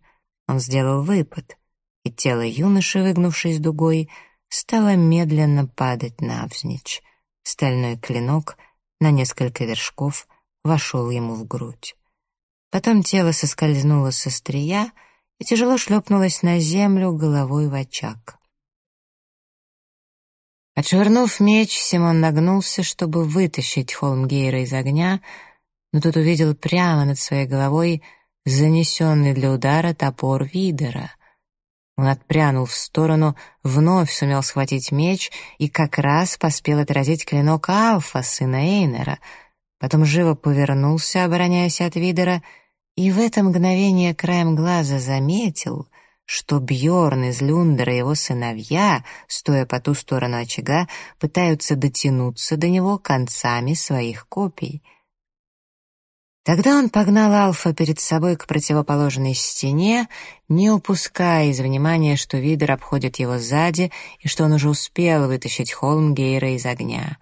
Он сделал выпад, и тело юноши, выгнувшись дугой, стало медленно падать навзничь. Стальной клинок на несколько вершков вошел ему в грудь. Потом тело соскользнуло со острия и тяжело шлепнулось на землю головой в очаг. Отшвырнув меч, Симон нагнулся, чтобы вытащить Холмгейра из огня, но тут увидел прямо над своей головой занесенный для удара топор Видера. Он отпрянул в сторону, вновь сумел схватить меч и как раз поспел отразить клинок Алфа, сына Эйнера. Потом живо повернулся, обороняясь от Видера, и в это мгновение краем глаза заметил, что Бьорн из Люндера и его сыновья, стоя по ту сторону очага, пытаются дотянуться до него концами своих копий. Тогда он погнал Алфа перед собой к противоположной стене, не упуская из внимания, что Видер обходит его сзади и что он уже успел вытащить Холмгейра из огня.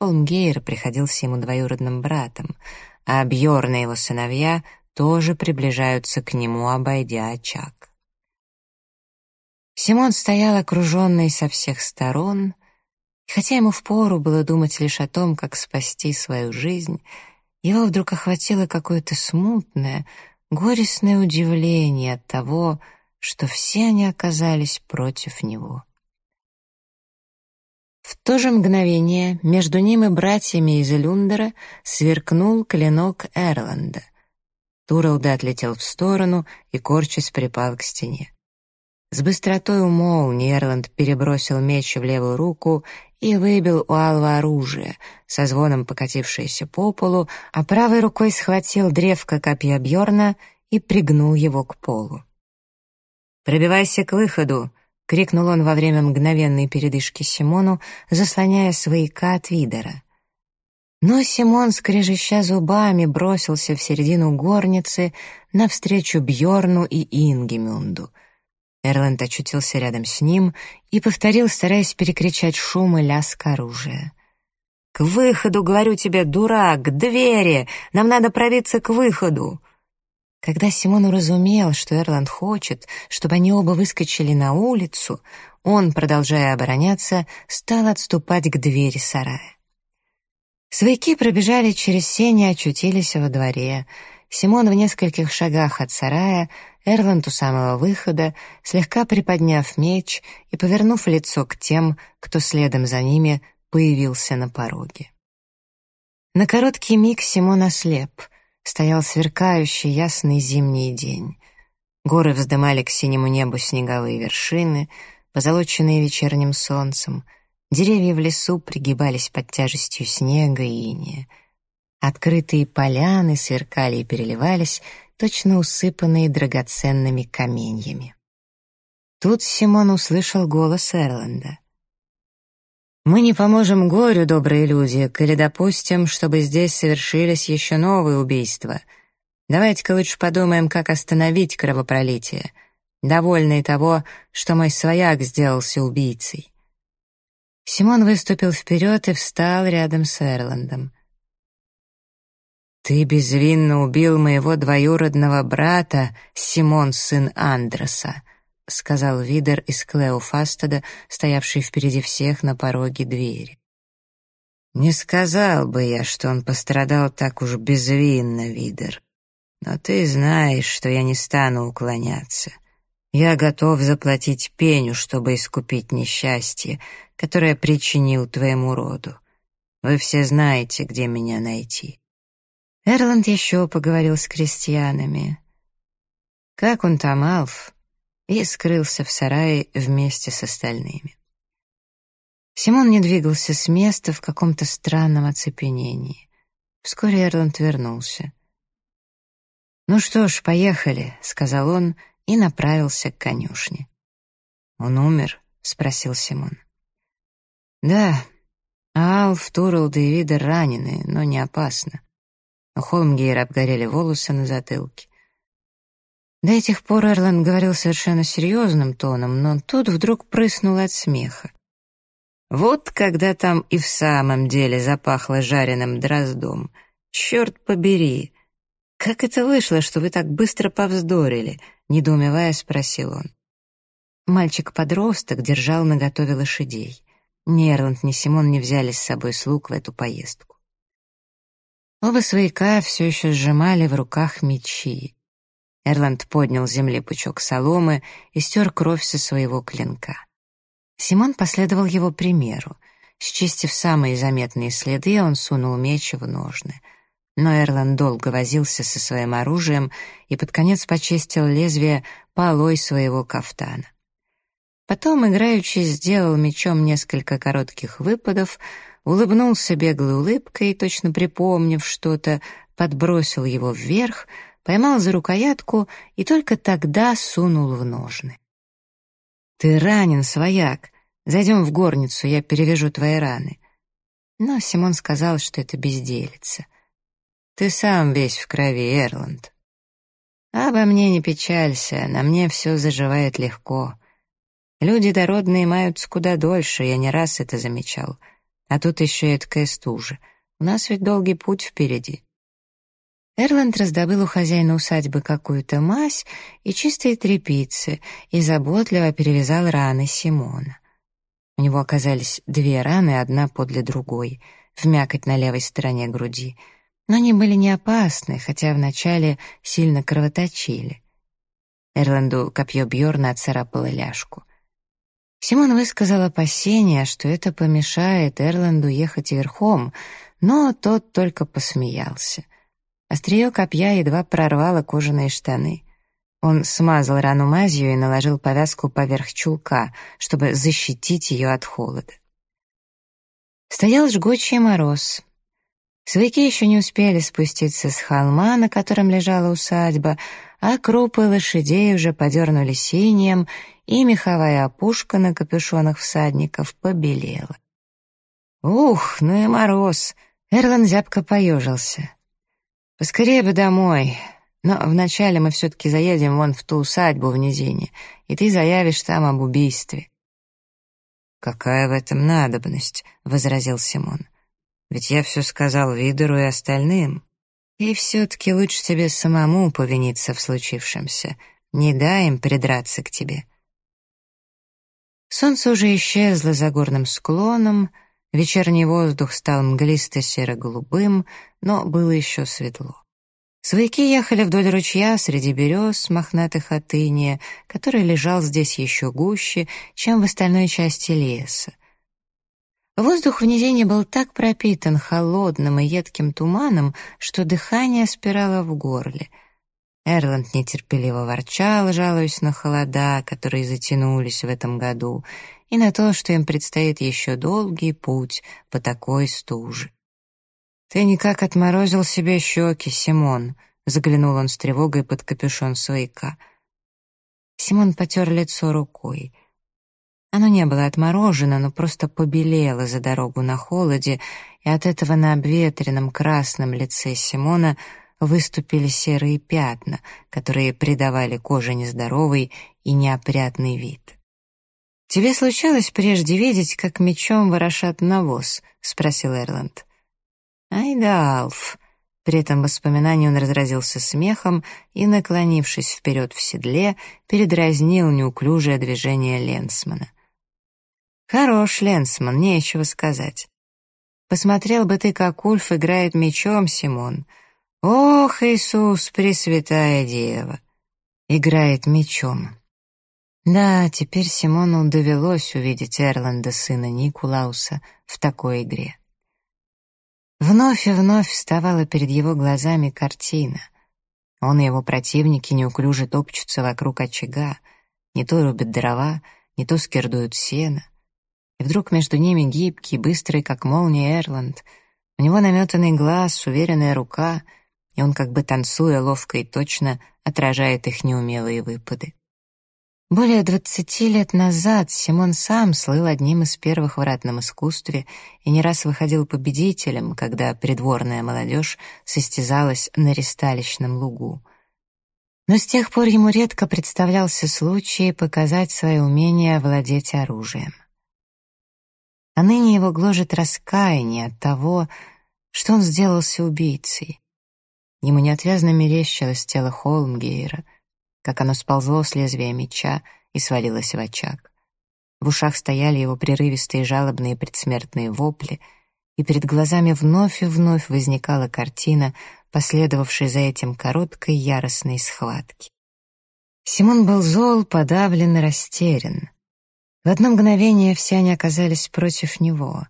Холмгейр приходился ему двоюродным братом, а Бьорн и его сыновья тоже приближаются к нему, обойдя очаг. Симон стоял окруженный со всех сторон, и хотя ему впору было думать лишь о том, как спасти свою жизнь, его вдруг охватило какое-то смутное, горестное удивление от того, что все они оказались против него. В то же мгновение между ним и братьями из Люндера сверкнул клинок Эрланда. Туралда отлетел в сторону и, корчась, припал к стене. С быстротой у молнии Эрланд перебросил меч в левую руку и выбил у Алва оружие, со звоном покатившееся по полу, а правой рукой схватил древко копья Бьорна и пригнул его к полу. «Пробивайся к выходу!» — крикнул он во время мгновенной передышки Симону, заслоняя свояка от Видера. Но Симон, скрежеща зубами, бросился в середину горницы навстречу Бьорну и Ингемюнду — Эрланд очутился рядом с ним и повторил, стараясь перекричать шум и лязг оружия. «К выходу, говорю тебе, дурак, к двери! Нам надо пробиться к выходу!» Когда Симон уразумел, что Эрланд хочет, чтобы они оба выскочили на улицу, он, продолжая обороняться, стал отступать к двери сарая. Свояки пробежали через сень и очутились во дворе. Симон в нескольких шагах от сарая, Эрланд у самого выхода, слегка приподняв меч и повернув лицо к тем, кто следом за ними появился на пороге. На короткий миг Симон ослеп. Стоял сверкающий ясный зимний день. Горы вздымали к синему небу снеговые вершины, позолоченные вечерним солнцем. Деревья в лесу пригибались под тяжестью снега и иния. Открытые поляны сверкали и переливались, точно усыпанные драгоценными каменьями. Тут Симон услышал голос Эрланда. «Мы не поможем горю, добрые люди, или допустим, чтобы здесь совершились еще новые убийства. Давайте-ка лучше подумаем, как остановить кровопролитие, довольный того, что мой свояк сделался убийцей». Симон выступил вперед и встал рядом с Эрландом. «Ты безвинно убил моего двоюродного брата, Симон, сын Андроса», — сказал Видер из Клеофастада, стоявший впереди всех на пороге двери. «Не сказал бы я, что он пострадал так уж безвинно, Видер. Но ты знаешь, что я не стану уклоняться. Я готов заплатить пеню, чтобы искупить несчастье, которое причинил твоему роду. Вы все знаете, где меня найти». Эрланд еще поговорил с крестьянами. Как он там, Алф? И скрылся в сарае вместе с остальными. Симон не двигался с места в каком-то странном оцепенении. Вскоре Эрланд вернулся. «Ну что ж, поехали», — сказал он и направился к конюшне. «Он умер?» — спросил Симон. «Да, Алф, Турл, Видер ранены, но не опасно. У Холмгейра обгорели волосы на затылке. До этих пор Эрланд говорил совершенно серьезным тоном, но тут вдруг прыснул от смеха. Вот когда там и в самом деле запахло жареным дроздом. Черт побери! Как это вышло, что вы так быстро повздорили? Недоумевая, спросил он. Мальчик-подросток держал наготове лошадей. Ни Эрланд, ни Симон не взяли с собой слуг в эту поездку. Оба свояка все еще сжимали в руках мечи. Эрланд поднял с земли пучок соломы и стер кровь со своего клинка. Симон последовал его примеру. Счистив самые заметные следы, он сунул меч в ножны. Но Эрланд долго возился со своим оружием и под конец почистил лезвие полой своего кафтана. Потом играючи сделал мечом несколько коротких выпадов, улыбнулся беглой улыбкой, точно припомнив что-то, подбросил его вверх — поймал за рукоятку и только тогда сунул в ножны. «Ты ранен, свояк. Зайдем в горницу, я перевяжу твои раны». Но Симон сказал, что это безделица. «Ты сам весь в крови, Эрланд». «Обо мне не печалься, на мне все заживает легко. Люди дородные маются куда дольше, я не раз это замечал. А тут еще и такая стужа. У нас ведь долгий путь впереди». Эрланд раздобыл у хозяина усадьбы какую-то мазь и чистые тряпицы и заботливо перевязал раны Симона. У него оказались две раны, одна подле другой, в мякоть на левой стороне груди. Но они были не опасны, хотя вначале сильно кровоточили. Эрланду копье Бьорна отцарапало ляжку. Симон высказал опасение, что это помешает Эрланду ехать верхом, но тот только посмеялся — Острие копья едва прорвало кожаные штаны. Он смазал рану мазью и наложил повязку поверх чулка, чтобы защитить ее от холода. Стоял жгучий мороз. Свояки еще не успели спуститься с холма, на котором лежала усадьба, а крупы лошадей уже подернули синим, и меховая опушка на капюшонах всадников побелела. «Ух, ну и мороз!» Эрлан зябко поежился. Поскорее бы домой. Но вначале мы все-таки заедем вон в ту усадьбу в низине, и ты заявишь там об убийстве». «Какая в этом надобность?» — возразил Симон. «Ведь я все сказал Видеру и остальным. И все-таки лучше тебе самому повиниться в случившемся. Не дай им придраться к тебе». Солнце уже исчезло за горным склоном, вечерний воздух стал мглисто-серо-голубым, но было еще светло. Свояки ехали вдоль ручья среди берез, мохнатых от иния, который лежал здесь еще гуще, чем в остальной части леса. Воздух в низине был так пропитан холодным и едким туманом, что дыхание спирало в горле. Эрланд нетерпеливо ворчал, жалуясь на холода, которые затянулись в этом году, и на то, что им предстоит еще долгий путь по такой стуже. «Ты никак отморозил себе щеки, Симон», — заглянул он с тревогой под капюшон свояка. Симон потер лицо рукой. Оно не было отморожено, но просто побелело за дорогу на холоде, и от этого на обветренном красном лице Симона выступили серые пятна, которые придавали коже нездоровый и неопрятный вид. «Тебе случалось прежде видеть, как мечом ворошат навоз?» — спросил Эрланд. «Ай да, Алф!» При этом воспоминании он разразился смехом и, наклонившись вперед в седле, передразнил неуклюжее движение Ленсмана. «Хорош, Ленсман, нечего сказать. Посмотрел бы ты, как Ульф играет мечом, Симон. Ох, Иисус, Пресвятая Дева!» Играет мечом. Да, теперь Симону довелось увидеть Эрланда, сына Никулауса, в такой игре. Вновь и вновь вставала перед его глазами картина. Он и его противники неуклюже топчутся вокруг очага, не то рубят дрова, не то скирдуют сено. И вдруг между ними гибкий, быстрый, как молния Эрланд. У него наметанный глаз, уверенная рука, и он, как бы танцуя ловко и точно, отражает их неумелые выпады. Более двадцати лет назад Симон сам слыл одним из первых в ратном искусстве и не раз выходил победителем, когда придворная молодежь состязалась на ристалищном лугу. Но с тех пор ему редко представлялся случай показать свое умение владеть оружием. А ныне его гложет раскаяние от того, что он сделался убийцей. Ему неотвязно мерещилось тело Холмгейра — как оно сползло с лезвия меча и свалилось в очаг. В ушах стояли его прерывистые жалобные предсмертные вопли, и перед глазами вновь и вновь возникала картина, последовавшей за этим короткой яростной схватки. Симон был зол, подавлен и растерян. В одно мгновение все они оказались против него.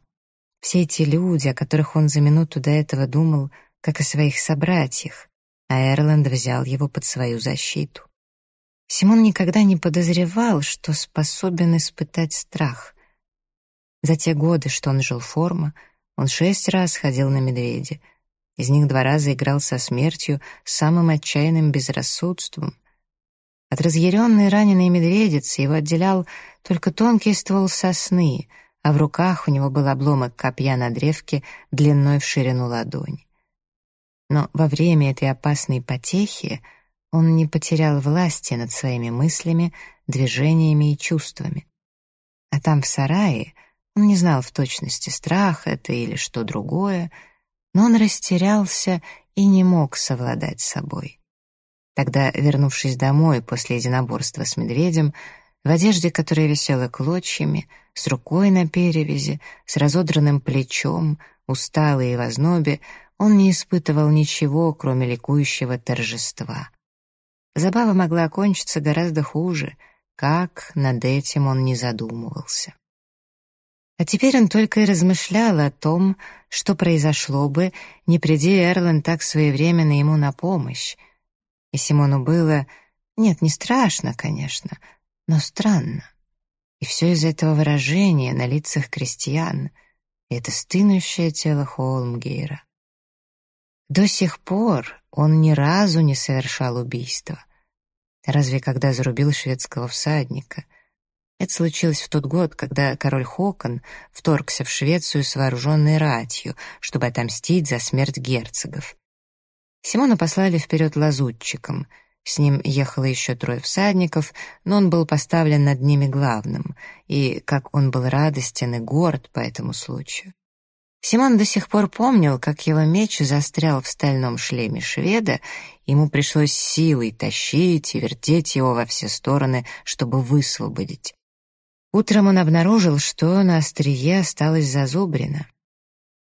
Все эти люди, о которых он за минуту до этого думал, как о своих собратьях, а Эрланд взял его под свою защиту. Симон никогда не подозревал, что способен испытать страх. За те годы, что он жил форма, он шесть раз ходил на медведя. Из них два раза играл со смертью самым отчаянным безрассудством. От разъяренной раненой медведицы его отделял только тонкий ствол сосны, а в руках у него был обломок копья на древке длиной в ширину ладони. Но во время этой опасной потехи он не потерял власти над своими мыслями, движениями и чувствами. А там, в сарае, он не знал в точности, страх это или что другое, но он растерялся и не мог совладать с собой. Тогда, вернувшись домой после единоборства с медведем, в одежде, которая висела клочьями, с рукой на перевязи, с разодранным плечом, усталый и в ознобе, он не испытывал ничего, кроме ликующего торжества. Забава могла окончиться гораздо хуже, как над этим он не задумывался. А теперь он только и размышлял о том, что произошло бы, не приди Эрлан так своевременно ему на помощь. И Симону было, нет, не страшно, конечно, но странно. И все из этого выражения на лицах крестьян, и это стынущее тело Холмгейра. До сих пор он ни разу не совершал убийства. Разве когда зарубил шведского всадника? Это случилось в тот год, когда король Хокон вторгся в Швецию с вооруженной ратью, чтобы отомстить за смерть герцогов. Симона послали вперед лазутчиком. С ним ехало еще трое всадников, но он был поставлен над ними главным, и как он был радостен и горд по этому случаю. Симон до сих пор помнил, как его меч застрял в стальном шлеме шведа, ему пришлось силой тащить и вертеть его во все стороны, чтобы высвободить. Утром он обнаружил, что на острие осталось зазубрено.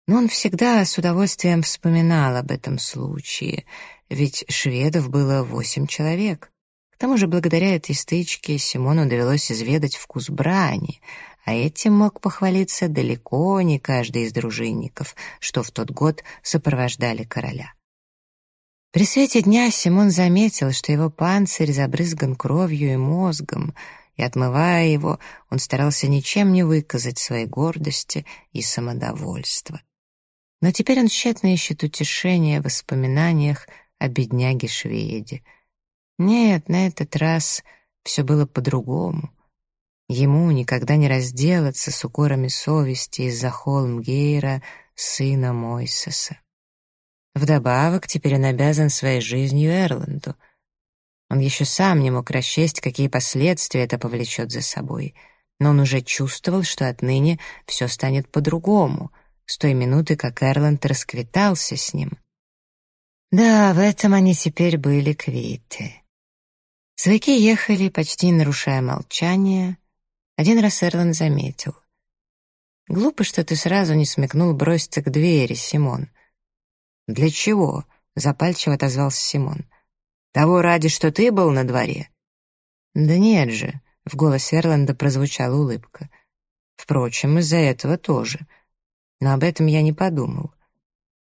Но он всегда с удовольствием вспоминал об этом случае, ведь шведов было восемь человек. К тому же, благодаря этой стычке, Симону довелось изведать вкус брани, а этим мог похвалиться далеко не каждый из дружинников, что в тот год сопровождали короля. При свете дня Симон заметил, что его панцирь забрызган кровью и мозгом, и, отмывая его, он старался ничем не выказать своей гордости и самодовольства. Но теперь он тщетно ищет утешения в воспоминаниях о бедняге-шведе. Нет, на этот раз все было по-другому. Ему никогда не разделаться с укорами совести из-за Холмгейра, сына Мойсеса. Вдобавок, теперь он обязан своей жизнью Эрланду. Он еще сам не мог расчесть, какие последствия это повлечет за собой, но он уже чувствовал, что отныне все станет по-другому, с той минуты, как Эрланд расквитался с ним. Да, в этом они теперь были квиты. Свеки ехали, почти нарушая молчание, один раз Эрлан заметил. «Глупо, что ты сразу не смекнул броситься к двери, Симон». «Для чего?» — запальчиво отозвался Симон. «Того ради, что ты был на дворе?» «Да нет же», — в голосе Эрланда прозвучала улыбка. «Впрочем, из-за этого тоже. Но об этом я не подумал.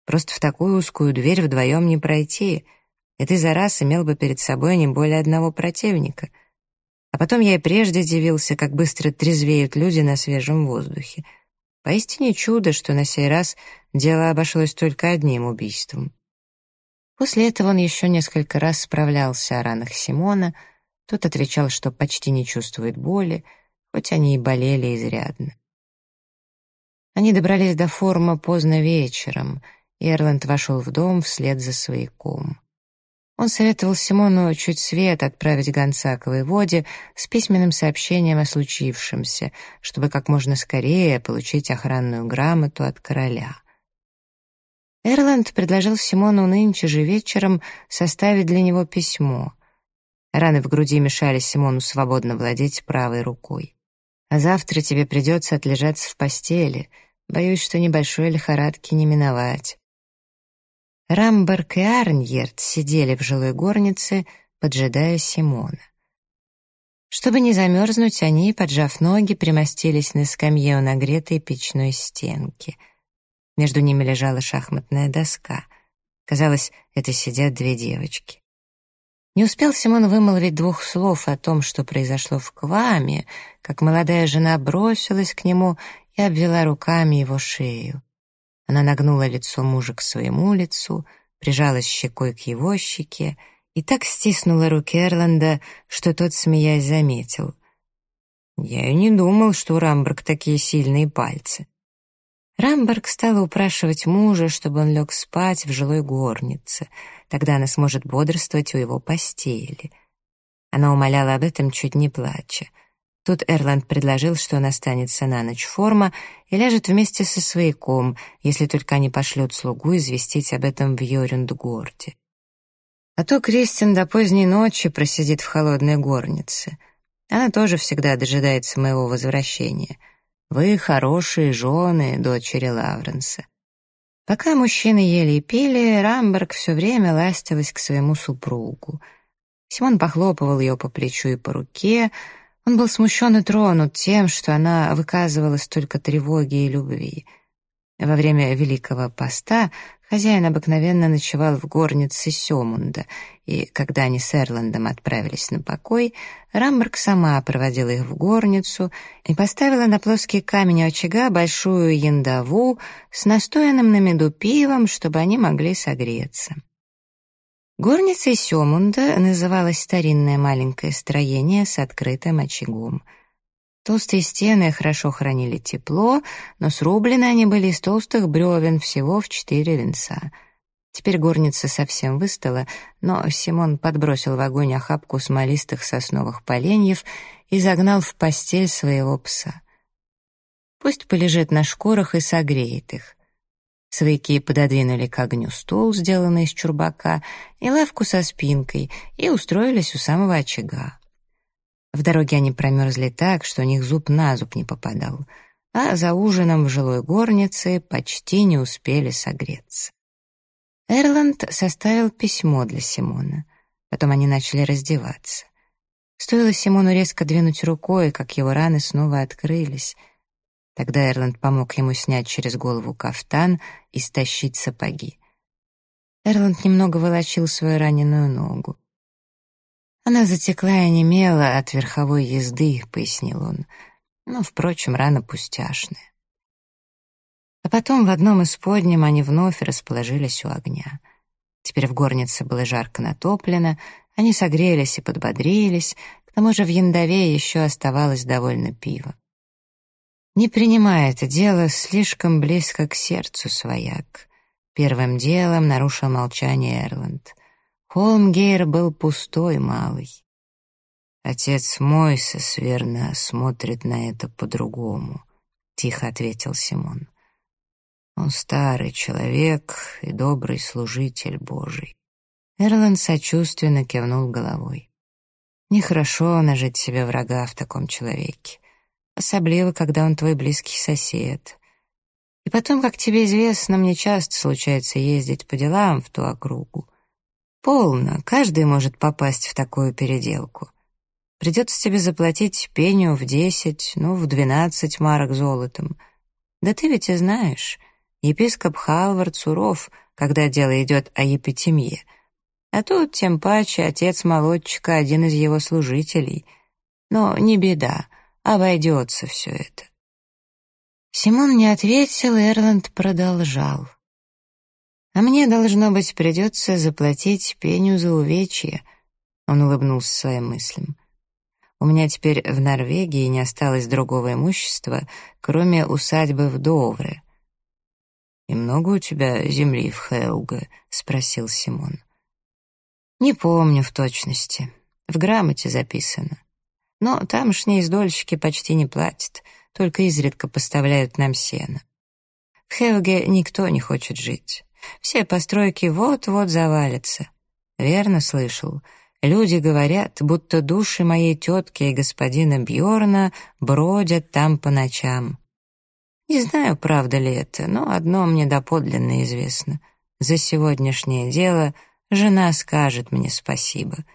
Просто в такую узкую дверь вдвоем не пройти, и ты за раз имел бы перед собой не более одного противника — а потом я и прежде удивился, как быстро трезвеют люди на свежем воздухе. Поистине чудо, что на сей раз дело обошлось только одним убийством. После этого он еще несколько раз справлялся о ранах Симона, тот отвечал, что почти не чувствует боли, хоть они и болели изрядно. Они добрались до форума поздно вечером, и Эрланд вошел в дом вслед за свояком. Он советовал Симону чуть свет отправить гонца к воеводе с письменным сообщением о случившемся, чтобы как можно скорее получить охранную грамоту от короля. Эрланд предложил Симону нынче же вечером составить для него письмо. Раны в груди мешали Симону свободно владеть правой рукой. А завтра тебе придется отлежаться в постели. Боюсь, что небольшой лихорадки не миновать». Рамберг и Арньерд сидели в жилой горнице, поджидая Симона. Чтобы не замерзнуть, они, поджав ноги, примостились на скамье у нагретой печной стенки. Между ними лежала шахматная доска. Казалось, это сидят две девочки. Не успел Симон вымолвить двух слов о том, что произошло в Кваме, как молодая жена бросилась к нему и обвела руками его шею. Она нагнула лицо мужа к своему лицу, прижалась щекой к его щеке — и так стиснула руки Эрланда, что тот, смеясь, заметил. «Я и не думал, что у Рамберг такие сильные пальцы». Рамберг стала упрашивать мужа, чтобы он лег спать в жилой горнице. Тогда она сможет бодрствовать у его постели. Она умоляла об этом, чуть не плача. Тут Эрланд предложил, что он останется на ночь форма и ляжет вместе со свояком, если только они пошлют слугу известить об этом в Йорюндгорде. А то Кристин до поздней ночи просидит в холодной горнице. Она тоже всегда дожидается моего возвращения. Вы хорошие жены, дочери Лавренса. Пока мужчины ели и пили, Рамберг все время ластилась к своему супругу. Симон похлопывал ее по плечу и по руке. Он был смущен и тронут тем, что она выказывала столько тревоги и любви. Во время Великого Поста Хозяин обыкновенно ночевал в горнице Сёмунда, и когда они с Эрландом отправились на покой, Рамберг сама проводила их в горницу и поставила на плоский камень очага большую яндаву с настоянным на меду пивом, чтобы они могли согреться. Горницей Сёмунда называлось старинное маленькое строение с открытым очагом — Толстые стены хорошо хранили тепло, но срублены они были из толстых бревен всего в четыре венца. Теперь горница совсем выстала, но Симон подбросил в огонь охапку смолистых сосновых поленьев и загнал в постель своего пса. Пусть полежит на шкурах и согреет их. Свояки пододвинули к огню стол, сделанный из чурбака, и лавку со спинкой, и устроились у самого очага. В дороге они промерзли так, что у них зуб на зуб не попадал, а за ужином в жилой горнице почти не успели согреться. Эрланд составил письмо для Симона. Потом они начали раздеваться. Стоило Симону резко двинуть рукой, как его раны снова открылись. Тогда Эрланд помог ему снять через голову кафтан и стащить сапоги. Эрланд немного волочил свою раненую ногу. Она затекла и немела от верховой езды, пояснил он. Но, впрочем, рана пустяшная. А потом в одном из подним они вновь расположились у огня. Теперь в горнице было жарко натоплено, они согрелись и подбодрились, к тому же в яндове еще оставалось довольно пива. Не принимая это дело слишком близко к сердцу свояк. Первым делом нарушил молчание Эрланд — Холмгейр был пустой малый. Отец мой сосверно смотрит на это по-другому, тихо ответил Симон. Он старый человек и добрый служитель Божий. Эрланд сочувственно кивнул головой. Нехорошо нажить себе врага в таком человеке, особливо, когда он твой близкий сосед. И потом, как тебе известно, мне часто случается ездить по делам в ту округу. Полно, каждый может попасть в такую переделку. Придется тебе заплатить пеню в десять, ну, в двенадцать марок золотом. Да ты ведь и знаешь, епископ Халвард суров, когда дело идет о епитемье. А тут, тем паче, отец молодчика — один из его служителей. Но не беда, обойдется все это. Симон не ответил, Эрланд продолжал. А мне, должно быть, придется заплатить пеню за увечье. Он улыбнулся своим мыслям. У меня теперь в Норвегии не осталось другого имущества, кроме усадьбы в Довре. «И много у тебя земли в Хелге?» — спросил Симон. «Не помню в точности. В грамоте записано. Но тамошние издольщики почти не платят, только изредка поставляют нам сено. В Хелге никто не хочет жить. Все постройки вот-вот завалятся. Верно слышал. Люди говорят, будто души моей тетки и господина Бьорна бродят там по ночам. Не знаю, правда ли это, но одно мне доподлинно известно. За сегодняшнее дело жена скажет мне спасибо.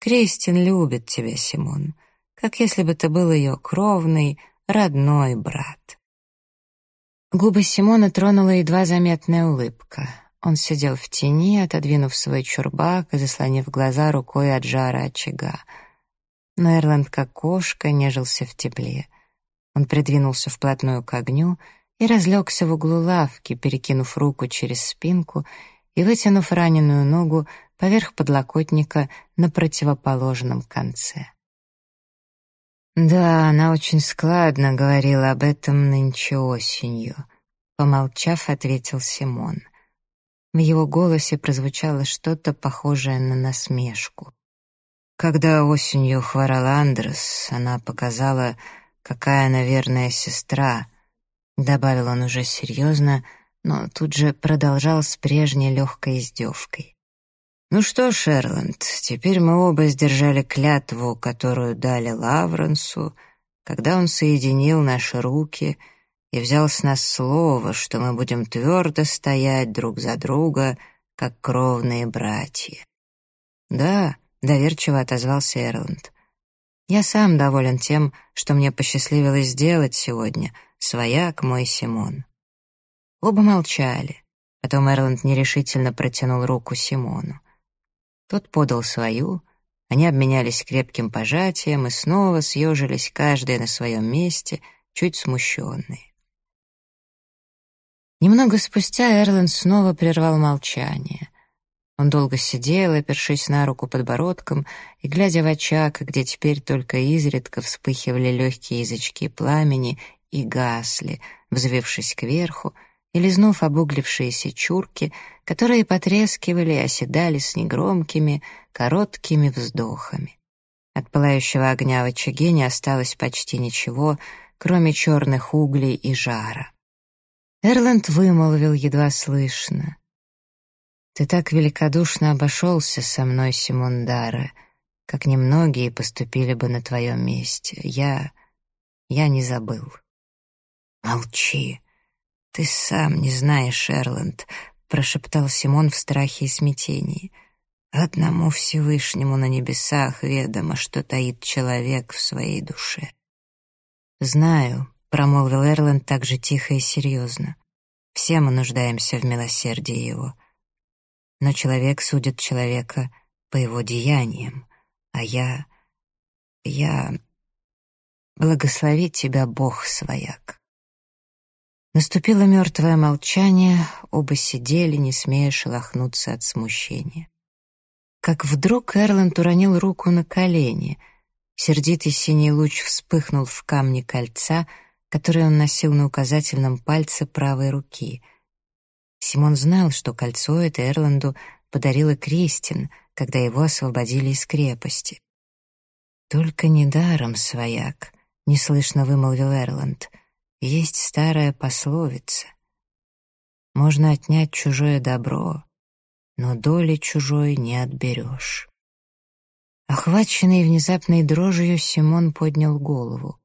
Кристин любит тебя, Симон, как если бы ты был ее кровный, родной брат. Губы Симона тронула едва заметная улыбка. Он сидел в тени, отодвинув свой чурбак и заслонив глаза рукой от жара очага. Но Эрланд, как кошка, нежился в тепле. Он придвинулся вплотную к огню и разлегся в углу лавки, перекинув руку через спинку и вытянув раненую ногу поверх подлокотника на противоположном конце. «Да, она очень складно говорила об этом нынче осенью», — помолчав, ответил Симон. В его голосе прозвучало что-то похожее на насмешку. Когда осенью хворал Андрес, она показала, какая, наверное, сестра. Добавил он уже серьезно, но тут же продолжал с прежней легкой издевкой. «Ну что, Шерланд, теперь мы оба сдержали клятву, которую дали Лавренсу, когда он соединил наши руки — и взял с нас слово, что мы будем твердо стоять друг за друга, как кровные братья. «Да», — доверчиво отозвался Эрланд. «Я сам доволен тем, что мне посчастливилось сделать сегодня, свояк мой Симон». Оба молчали. Потом Эрланд нерешительно протянул руку Симону. Тот подал свою, они обменялись крепким пожатием и снова съежились каждый на своем месте, чуть смущенные. Немного спустя Эрланд снова прервал молчание. Он долго сидел, опершись на руку подбородком и глядя в очаг, где теперь только изредка вспыхивали легкие язычки пламени и гасли, взвившись кверху и лизнув обуглившиеся чурки, которые потрескивали и оседали с негромкими, короткими вздохами. От пылающего огня в очаге не осталось почти ничего, кроме черных углей и жара. Эрланд вымолвил едва слышно. «Ты так великодушно обошелся со мной, Симон Дара, как немногие поступили бы на твоем месте. Я... я не забыл». «Молчи. Ты сам не знаешь, Эрланд», — прошептал Симон в страхе и смятении. «Одному Всевышнему на небесах ведомо, что таит человек в своей душе». «Знаю», промолвил Эрланд так же тихо и серьезно. «Все мы нуждаемся в милосердии его. Но человек судит человека по его деяниям, а я... я... Благословит тебя Бог, свояк». Наступило мертвое молчание, оба сидели, не смея шелохнуться от смущения. Как вдруг Эрланд уронил руку на колени. Сердитый синий луч вспыхнул в камне кольца — который он носил на указательном пальце правой руки. Симон знал, что кольцо это Эрланду подарила Кристин, когда его освободили из крепости. «Только недаром, свояк», — неслышно вымолвил Эрланд, — «есть старая пословица. Можно отнять чужое добро, но доли чужой не отберешь». Охваченный внезапной дрожью, Симон поднял голову.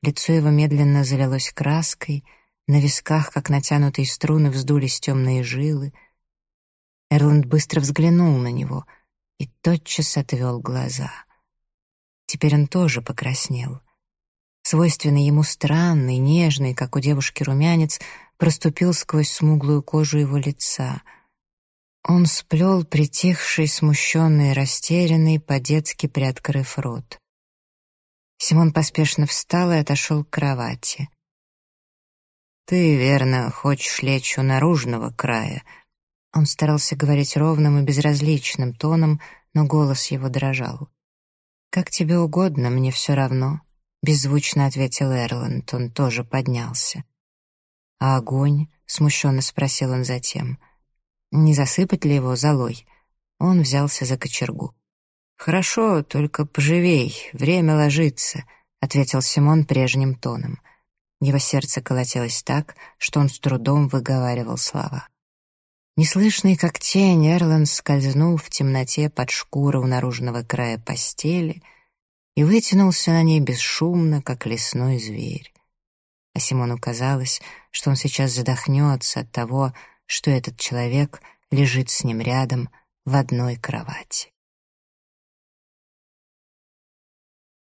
Лицо его медленно залилось краской, на висках, как натянутые струны, вздулись темные жилы. Эрланд быстро взглянул на него и тотчас отвел глаза. Теперь он тоже покраснел. Свойственный ему странный, нежный, как у девушки румянец, проступил сквозь смуглую кожу его лица. Он сплел притихший, смущенный, растерянный, по-детски приоткрыв рот. Симон поспешно встал и отошел к кровати. «Ты, верно, хочешь лечь у наружного края?» Он старался говорить ровным и безразличным тоном, но голос его дрожал. «Как тебе угодно, мне все равно», — беззвучно ответил Эрланд, он тоже поднялся. «А огонь?» — смущенно спросил он затем. «Не засыпать ли его золой?» Он взялся за кочергу. «Хорошо, только поживей, время ложится», — ответил Симон прежним тоном. Его сердце колотилось так, что он с трудом выговаривал слова. Неслышный, как тень, Эрланд скользнул в темноте под шкуру у наружного края постели и вытянулся на ней бесшумно, как лесной зверь. А Симону казалось, что он сейчас задохнется от того, что этот человек лежит с ним рядом в одной кровати.